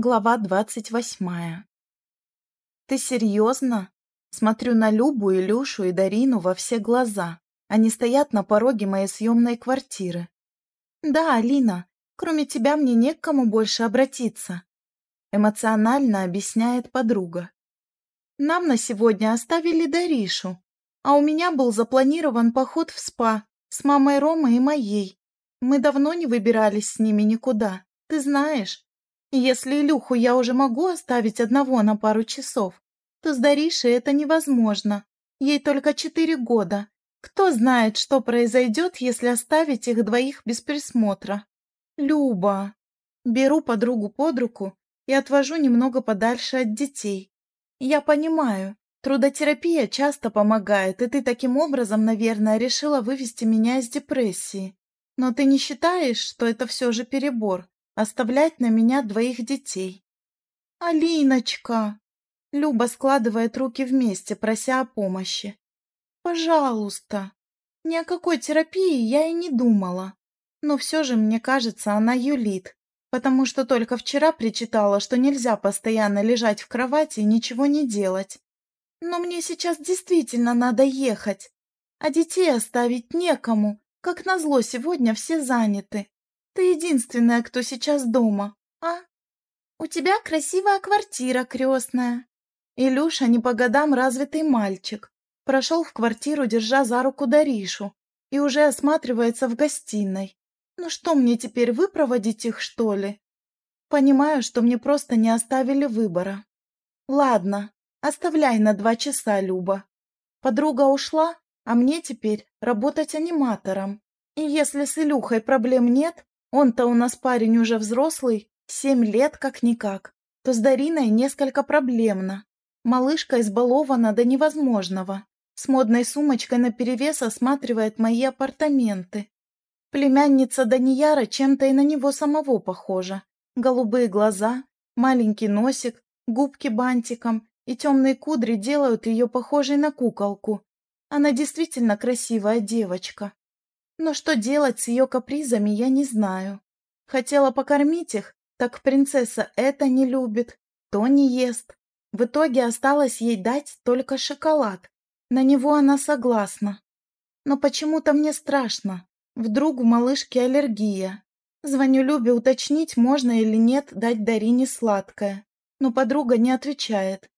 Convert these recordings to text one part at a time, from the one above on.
Глава двадцать восьмая. «Ты серьезно?» Смотрю на Любу, Илюшу и Дарину во все глаза. Они стоят на пороге моей съемной квартиры. «Да, Алина, кроме тебя мне не к кому больше обратиться», эмоционально объясняет подруга. «Нам на сегодня оставили Даришу, а у меня был запланирован поход в спа с мамой Ромы и моей. Мы давно не выбирались с ними никуда, ты знаешь». Если Илюху я уже могу оставить одного на пару часов, то с Даришей это невозможно. Ей только четыре года. Кто знает, что произойдет, если оставить их двоих без присмотра. Люба. Беру подругу под руку и отвожу немного подальше от детей. Я понимаю, трудотерапия часто помогает, и ты таким образом, наверное, решила вывести меня из депрессии. Но ты не считаешь, что это все же перебор? Оставлять на меня двоих детей. «Алиночка!» Люба складывает руки вместе, прося о помощи. «Пожалуйста!» Ни о какой терапии я и не думала. Но все же, мне кажется, она юлит, потому что только вчера причитала, что нельзя постоянно лежать в кровати и ничего не делать. Но мне сейчас действительно надо ехать, а детей оставить некому. Как назло, сегодня все заняты. Ты единственная, кто сейчас дома, а? У тебя красивая квартира, крестная. Илюша не по годам развитый мальчик. Прошел в квартиру, держа за руку Даришу, и уже осматривается в гостиной. Ну что мне теперь, выпроводить их, что ли? Понимаю, что мне просто не оставили выбора. Ладно, оставляй на два часа, Люба. Подруга ушла, а мне теперь работать аниматором. И если с Илюхой проблем нет, он-то у нас парень уже взрослый, семь лет как-никак. То с Дариной несколько проблемно. Малышка избалована до невозможного. С модной сумочкой наперевес осматривает мои апартаменты. Племянница Данияра чем-то и на него самого похожа. Голубые глаза, маленький носик, губки бантиком и темные кудри делают ее похожей на куколку. Она действительно красивая девочка. Но что делать с ее капризами, я не знаю. Хотела покормить их, так принцесса это не любит, то не ест. В итоге осталось ей дать только шоколад. На него она согласна. Но почему-то мне страшно. Вдруг у малышки аллергия. Звоню Любе уточнить, можно или нет дать Дарине сладкое. Но подруга не отвечает.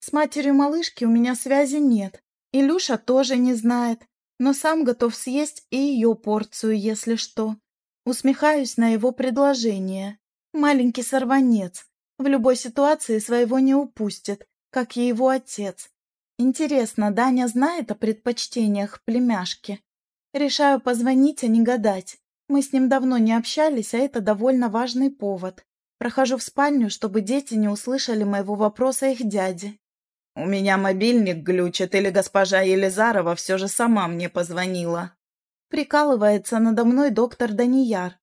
С матерью малышки у меня связи нет. Илюша тоже не знает, но сам готов съесть и ее порцию, если что. Усмехаюсь на его предложение. Маленький сорванец. В любой ситуации своего не упустит, как и его отец. Интересно, Даня знает о предпочтениях племяшки? Решаю позвонить, а не гадать. Мы с ним давно не общались, а это довольно важный повод. Прохожу в спальню, чтобы дети не услышали моего вопроса их дяде. «У меня мобильник глючит, или госпожа Елизарова все же сама мне позвонила?» Прикалывается надо мной доктор Данияр.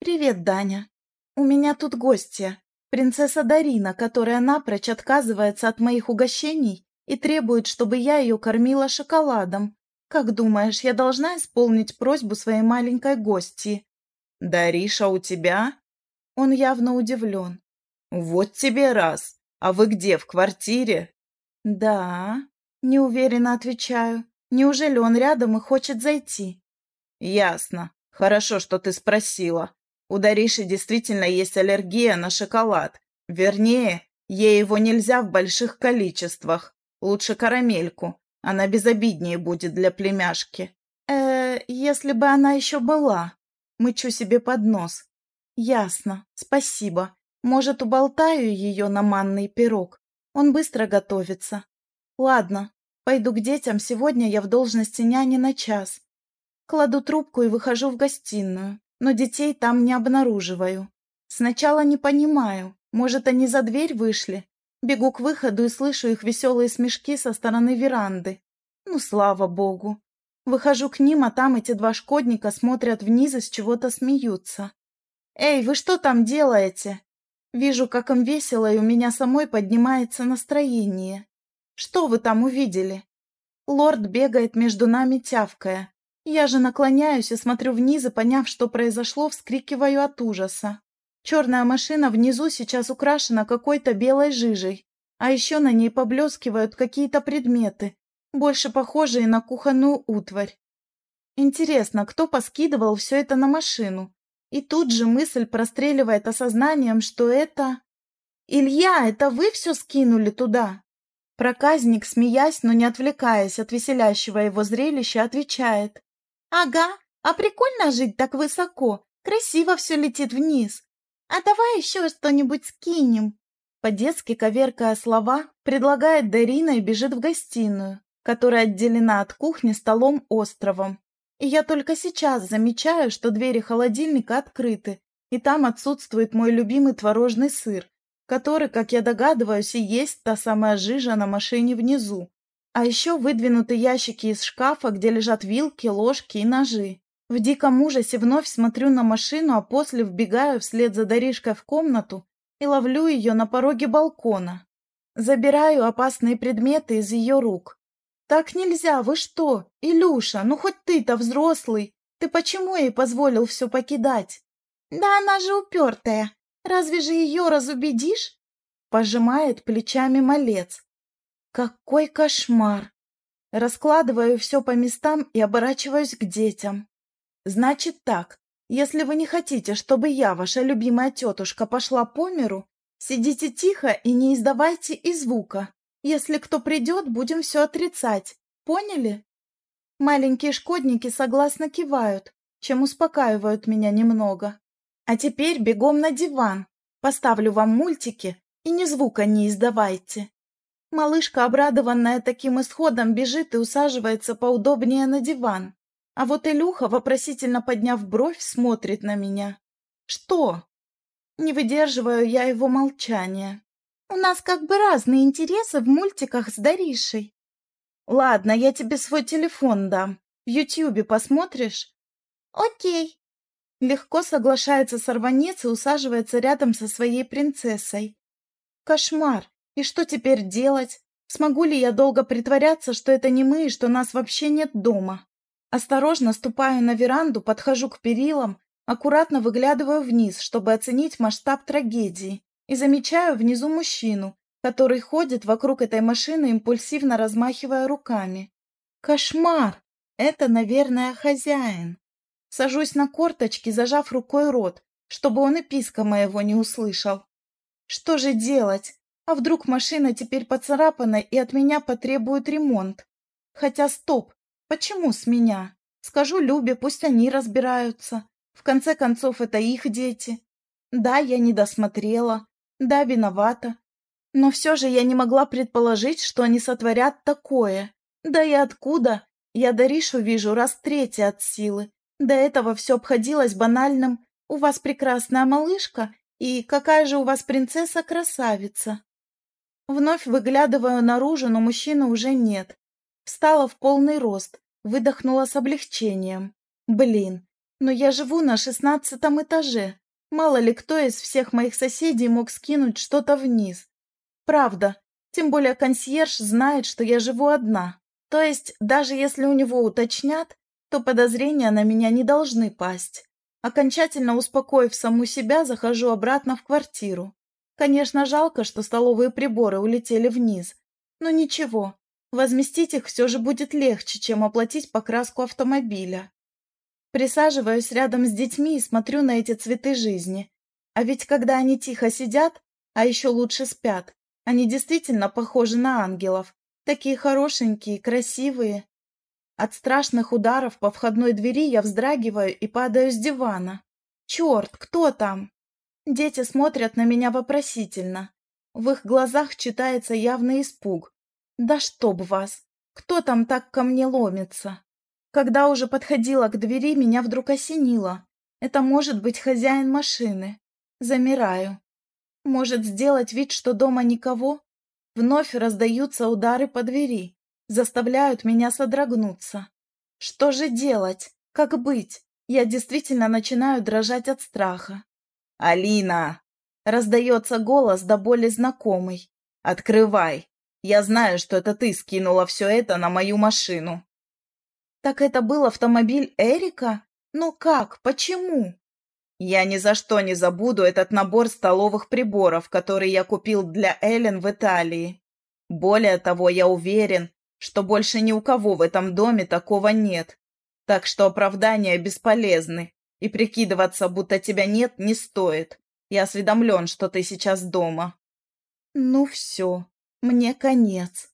«Привет, Даня. У меня тут гостья, принцесса Дарина, которая напрочь отказывается от моих угощений и требует, чтобы я ее кормила шоколадом. Как думаешь, я должна исполнить просьбу своей маленькой гости?» «Дариша у тебя?» Он явно удивлен. «Вот тебе раз. А вы где, в квартире?» «Да», — неуверенно отвечаю. «Неужели он рядом и хочет зайти?» «Ясно. Хорошо, что ты спросила. У Дариши действительно есть аллергия на шоколад. Вернее, ей его нельзя в больших количествах. Лучше карамельку. Она безобиднее будет для племяшки». «Э, если бы она еще была». Мычу себе под нос. «Ясно. Спасибо. Может, уболтаю ее на манный пирог?» Он быстро готовится. Ладно, пойду к детям, сегодня я в должности няни на час. Кладу трубку и выхожу в гостиную, но детей там не обнаруживаю. Сначала не понимаю, может, они за дверь вышли. Бегу к выходу и слышу их веселые смешки со стороны веранды. Ну, слава богу. Выхожу к ним, а там эти два шкодника смотрят вниз и с чего-то смеются. «Эй, вы что там делаете?» Вижу, как им весело, и у меня самой поднимается настроение. Что вы там увидели? Лорд бегает между нами, тявкая. Я же наклоняюсь и смотрю вниз, и, поняв, что произошло, вскрикиваю от ужаса. Черная машина внизу сейчас украшена какой-то белой жижей, а еще на ней поблескивают какие-то предметы, больше похожие на кухонную утварь. Интересно, кто поскидывал все это на машину? И тут же мысль простреливает осознанием, что это... «Илья, это вы все скинули туда?» Проказник, смеясь, но не отвлекаясь от веселящего его зрелища, отвечает. «Ага, а прикольно жить так высоко, красиво все летит вниз. А давай еще что-нибудь скинем». По-детски, коверкая слова, предлагает Дарина и бежит в гостиную, которая отделена от кухни столом островом. И я только сейчас замечаю, что двери холодильника открыты, и там отсутствует мой любимый творожный сыр, который, как я догадываюсь, и есть та самая жижа на машине внизу. А еще выдвинуты ящики из шкафа, где лежат вилки, ложки и ножи. В диком ужасе вновь смотрю на машину, а после вбегаю вслед за Даришкой в комнату и ловлю ее на пороге балкона. Забираю опасные предметы из ее рук. «Так нельзя, вы что? Илюша, ну хоть ты-то взрослый. Ты почему ей позволил все покидать?» «Да она же упертая. Разве же ее разубедишь?» Пожимает плечами малец. «Какой кошмар!» Раскладываю все по местам и оборачиваюсь к детям. «Значит так, если вы не хотите, чтобы я, ваша любимая тетушка, пошла по миру, сидите тихо и не издавайте и звука. Если кто придет, будем все отрицать. Поняли? Маленькие шкодники согласно кивают, чем успокаивают меня немного. А теперь бегом на диван. Поставлю вам мультики и ни звука не издавайте. Малышка, обрадованная таким исходом, бежит и усаживается поудобнее на диван. А вот Илюха, вопросительно подняв бровь, смотрит на меня. «Что?» Не выдерживаю я его молчания. У нас как бы разные интересы в мультиках с Даришей. Ладно, я тебе свой телефон дам. В Ютьюбе посмотришь? Окей. Легко соглашается сорванец и усаживается рядом со своей принцессой. Кошмар. И что теперь делать? Смогу ли я долго притворяться, что это не мы и что нас вообще нет дома? Осторожно ступаю на веранду, подхожу к перилам, аккуратно выглядываю вниз, чтобы оценить масштаб трагедии и замечаю внизу мужчину, который ходит вокруг этой машины, импульсивно размахивая руками. Кошмар! Это, наверное, хозяин. Сажусь на корточки, зажав рукой рот, чтобы он и писка моего не услышал. Что же делать? А вдруг машина теперь поцарапана и от меня потребует ремонт? Хотя стоп, почему с меня? Скажу Любе, пусть они разбираются. В конце концов, это их дети. Да, я не досмотрела, да, виновата. Но все же я не могла предположить, что они сотворят такое. Да и откуда? Я Даришу вижу раз третий от силы. До этого все обходилось банальным «У вас прекрасная малышка» и «Какая же у вас принцесса-красавица». Вновь выглядываю наружу, но мужчины уже нет. Встала в полный рост, выдохнула с облегчением. Блин, но я живу на шестнадцатом этаже. Мало ли кто из всех моих соседей мог скинуть что-то вниз. Правда, тем более консьерж знает, что я живу одна. То есть, даже если у него уточнят, то подозрения на меня не должны пасть. Окончательно успокоив саму себя, захожу обратно в квартиру. Конечно, жалко, что столовые приборы улетели вниз. Но ничего, возместить их все же будет легче, чем оплатить покраску автомобиля. Присаживаюсь рядом с детьми и смотрю на эти цветы жизни. А ведь когда они тихо сидят, а еще лучше спят, они действительно похожи на ангелов. Такие хорошенькие, красивые. От страшных ударов по входной двери я вздрагиваю и падаю с дивана. Черт, кто там? Дети смотрят на меня вопросительно. В их глазах читается явный испуг. Да чтоб вас! Кто там так ко мне ломится? Когда уже подходила к двери, меня вдруг осенило. Это может быть хозяин машины. Замираю. Может сделать вид, что дома никого? Вновь раздаются удары по двери, заставляют меня содрогнуться. Что же делать? Как быть? Я действительно начинаю дрожать от страха. «Алина!» — раздается голос до боли знакомый. «Открывай! Я знаю, что это ты скинула все это на мою машину!» Так это был автомобиль Эрика? Ну как? Почему? Я ни за что не забуду этот набор столовых приборов, который я купил для Эллен в Италии. Более того, я уверен, что больше ни у кого в этом доме такого нет. Так что оправдания бесполезны, и прикидываться, будто тебя нет, не стоит. Я осведомлен, что ты сейчас дома. Ну все, мне конец.